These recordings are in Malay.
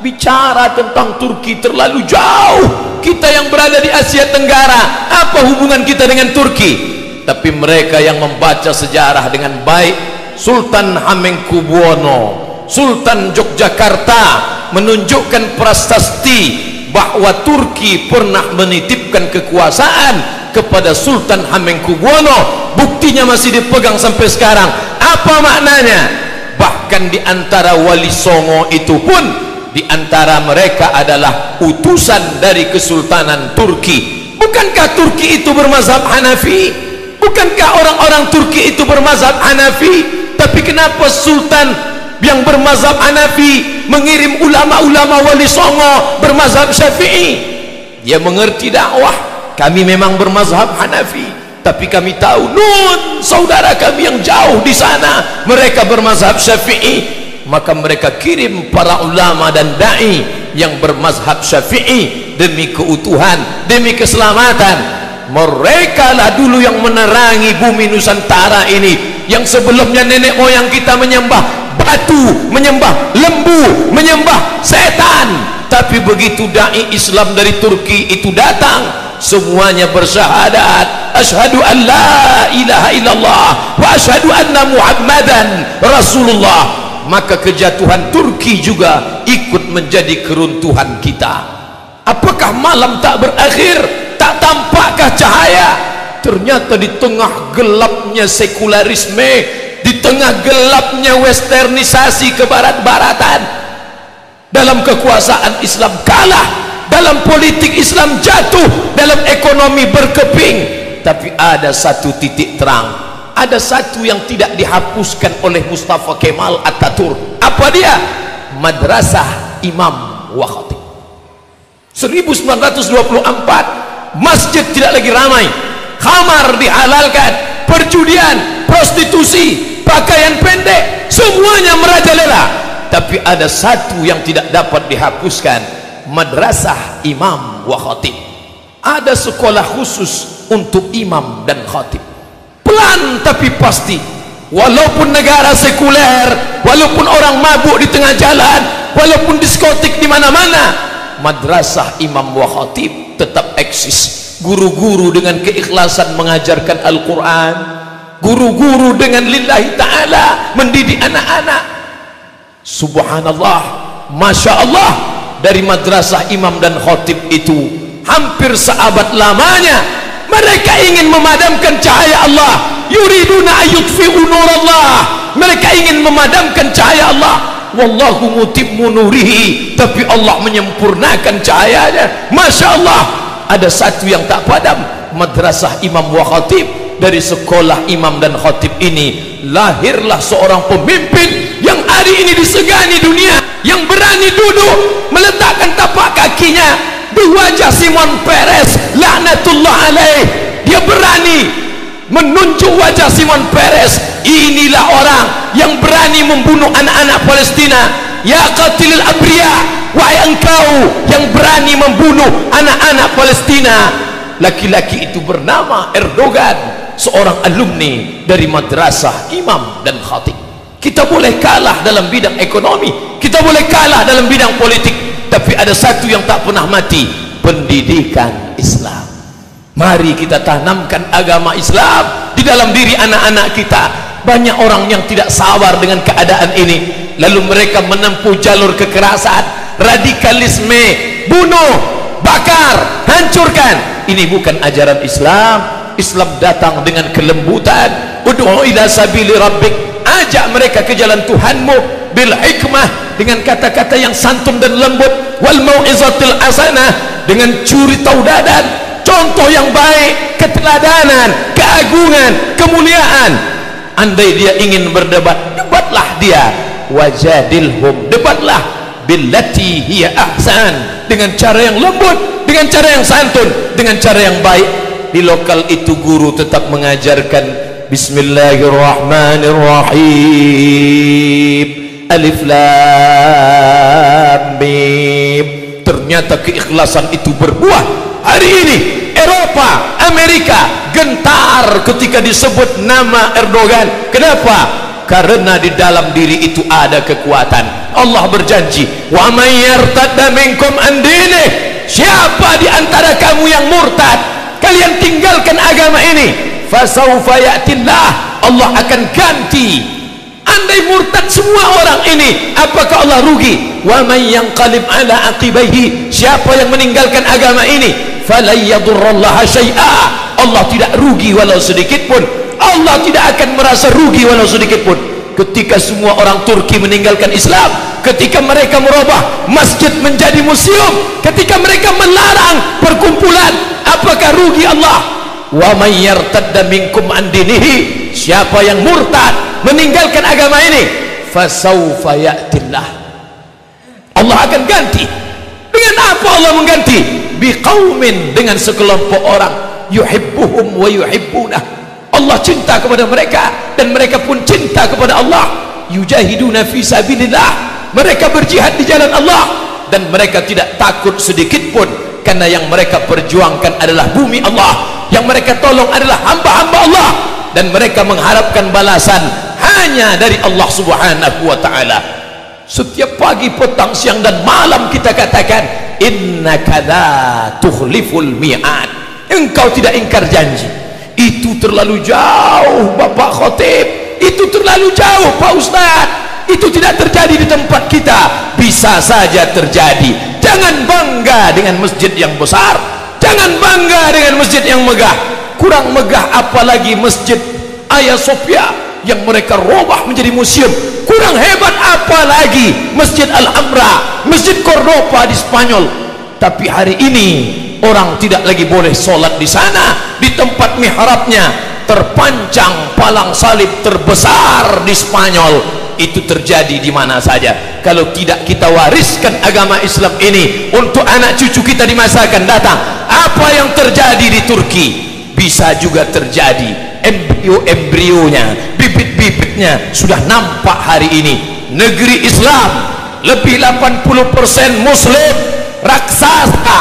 bicara tentang Turki terlalu jauh. Kita yang berada di Asia Tenggara apa hubungan kita dengan Turki? Tapi mereka yang membaca sejarah dengan baik Sultan Hamengkubuwono Sultan Yogyakarta menunjukkan prasasti bahwa Turki pernah menitipkan kekuasaan kepada Sultan Hamengkubuwono. Buktinya masih dipegang sampai sekarang. Apa maknanya? Bahkan di antara wali songo itu pun di antara mereka adalah utusan dari kesultanan Turki. Bukankah Turki itu bermazhab Hanafi? Bukankah orang-orang Turki itu bermazhab Hanafi? Tapi kenapa sultan yang bermazhab Hanafi mengirim ulama-ulama wali songo bermazhab Syafi'i? Dia mengerti dakwah. Kami memang bermazhab Hanafi. Tapi kami tahu nun saudara kami yang jauh di sana mereka bermazhab syafi'i maka mereka kirim para ulama dan da'i yang bermazhab syafi'i demi keutuhan demi keselamatan. Mereka lah dulu yang menerangi bumi Nusantara ini. Yang sebelumnya nenek moyang kita menyembah batu menyembah lembu menyembah setan. Tapi begitu da'i Islam dari Turki itu datang semuanya bersyahadat. Asyhadu an la ilaha illallah wa asyhadu anna muhammadan rasulullah maka kejatuhan Turki juga ikut menjadi keruntuhan kita. Apakah malam tak berakhir? Tak tampakkah cahaya? Ternyata di tengah gelapnya sekularisme di tengah gelapnya westernisasi kebarat-baratan dalam kekuasaan Islam kalah dalam politik Islam jatuh dalam ekonomi berkeping. Tapi ada satu titik terang ada satu yang tidak dihapuskan oleh Mustafa Kemal Ataturk apa dia? madrasah imam wa khatib 1924 masjid tidak lagi ramai. Khamar dihalalkan perjudian prostitusi pakaian pendek semuanya merajalela. Tapi ada satu yang tidak dapat dihapuskan madrasah imam wa khatib ada sekolah khusus untuk imam dan khatib pelan tapi pasti. Walaupun negara sekuler walaupun orang mabuk di tengah jalan walaupun diskotik di mana-mana madrasah imam wa khatib tetap eksis. Guru-guru dengan keikhlasan mengajarkan Al-Quran guru-guru dengan lillahi ta'ala mendidik anak-anak. Subhanallah masya Allah dari madrasah imam dan khotib itu hampir seabad lamanya mereka ingin memadamkan cahaya Allah. Yuriduna ayutfi'u Allah mereka ingin memadamkan cahaya Allah. Wallahu mutimmu nurihi. Tapi Allah menyempurnakan cahayanya. Masya Allah. Ada satu yang tak padam. Madrasah imam wa khatib. Dari sekolah imam dan khatib ini lahirlah seorang pemimpin yang hari ini disegani dunia yang berani duduk meletakkan tapak kakinya di wajah Simon Peres laknatullah alaih. Dia berani menunjuk wajah Simon Peres. Inilah orang yang berani membunuh anak-anak Palestina. Ya qatilil abriya wahai engkau yang berani membunuh anak-anak Palestina. Laki-laki itu bernama Erdogan seorang alumni dari madrasah imam dan khatib. Kita boleh kalah dalam bidang ekonomi kita boleh kalah dalam bidang politik tapi ada satu yang tak pernah mati. Pendidikan Islam. Mari kita tanamkan agama Islam di dalam diri anak-anak kita. Banyak orang yang tidak sabar dengan keadaan ini. Lalu mereka menempuh jalur kekerasan radikalisme bunuh bakar hancurkan. Ini bukan ajaran Islam. Islam datang dengan kelembutan. Ud'u ila sabili rabbik. Ajak mereka ke jalan Tuhanmu bil hikmah dengan kata-kata yang santun dan lembut wal mau'izatil hasanah dengan curi taudadan contoh yang baik keteladanan keagungan kemuliaan. Andai dia ingin berdebat debatlah dia. Wajadilhum debatlah. Billati hiya ahsan. Dengan cara yang lembut dengan cara yang santun dengan cara yang baik. Di lokal itu guru tetap mengajarkan Bismillahirrahmanirrahim Alif Lam Mim. Ternyata keikhlasan itu berbuah. Hari ini Eropa, Amerika gentar ketika disebut nama Erdogan. Kenapa? karena di dalam diri itu ada kekuatan. Allah berjanji wa may yartadda minkum an dinih siapa di antara kamu yang murtad? Kalian tinggalkan agama ini. Fasawfa ya'tillah. Allah akan ganti andai murtad semua orang ini apakah Allah rugi? Wa may yanqalib ala aqibaihi siapa yang meninggalkan agama ini? Falayyadurrallaha syai'a. Allah tidak rugi walau sedikit pun. Allah tidak akan merasa rugi walau sedikit pun. Ketika semua orang Turki meninggalkan Islam ketika mereka merubah masjid menjadi museum ketika mereka melarang perkumpulan apakah rugi Allah wa may yartadda minkum an dinihi siapa yang murtad meninggalkan agama ini fasawfa ya'tillah. Allah akan ganti. Dengan apa Allah mengganti? Biqaumin dengan sekelompok orang. Yuhibbuhum wa yuhibbunah. Allah cinta kepada mereka dan mereka pun cinta kepada Allah. Yujahiduna fi sabilillah. Mereka berjihad di jalan Allah dan mereka tidak takut sedikit pun karena yang mereka perjuangkan adalah bumi Allah yang mereka tolong adalah hamba-hamba Allah. Dan mereka mengharapkan balasan hanya dari Allah subhanahu wa ta'ala. Setiap pagi, petang, siang dan malam kita katakan inna kada tuhliful mi'ad. Engkau tidak ingkar janji. Itu terlalu jauh Bapak Khotib. Itu terlalu jauh Pak Ustaz. Itu tidak terjadi di tempat kita. Bisa saja terjadi. Jangan bangga dengan masjid yang besar jangan bangga dengan masjid yang megah. Kurang megah apalagi masjid Ayah Sofia yang mereka robah menjadi museum. Kurang hebat apalagi masjid Al-Amra masjid Cordoba di Spanyol. Tapi hari ini orang tidak lagi boleh solat di sana di tempat mihrabnya terpancang palang salib terbesar di Spanyol itu terjadi di mana saja. Kalau tidak kita wariskan agama Islam ini untuk anak cucu kita di masa akan datang apa yang terjadi di Turki bisa juga terjadi. Embrio-embrionya bibit-bibitnya sudah nampak hari ini. Negeri Islam lebih 80% muslim raksasa.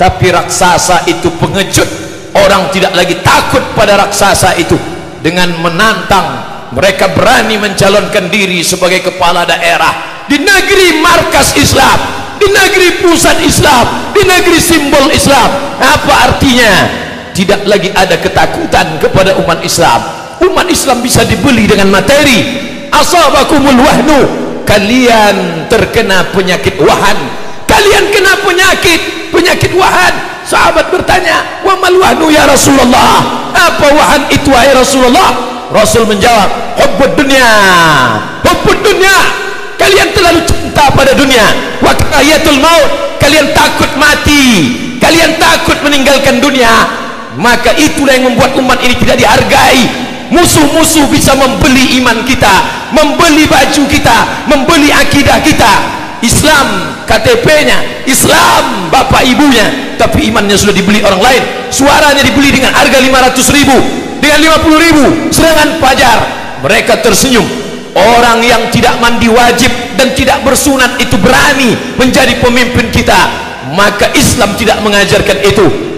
Tapi raksasa itu pengecut. Orang tidak lagi takut pada raksasa itu. Dengan menantang mereka berani mencalonkan diri sebagai kepala daerah di negeri markas Islam di negeri pusat Islam di negeri simbol Islam. Apa artinya? Tidak lagi ada ketakutan kepada umat Islam. Umat Islam bisa dibeli dengan materi. Asabakumul wahnu. Kalian terkena penyakit wahan. Kalian kena penyakit penyakit wahan. Sahabat bertanya wa mal wahnu ya Rasulullah? Apa wahan itu wahai Rasulullah Rasul menjawab hubbud dunia. Hubbud dunia. Kalian terlalu cinta pada dunia. Wa kayatul maut. Kalian takut mati. Kalian takut meninggalkan dunia. Maka itulah yang membuat umat ini tidak dihargai. Musuh-musuh bisa membeli iman kita membeli baju kita membeli akidah kita Islam KTP-nya Islam bapak ibunya. Tapi imannya sudah dibeli orang lain. Suaranya dibeli dengan harga 500 ribu. Dengan 50 ribu. Serangan pajar mereka tersenyum. Orang yang tidak mandi wajib dan tidak bersunat itu berani menjadi pemimpin kita. Maka Islam tidak mengajarkan itu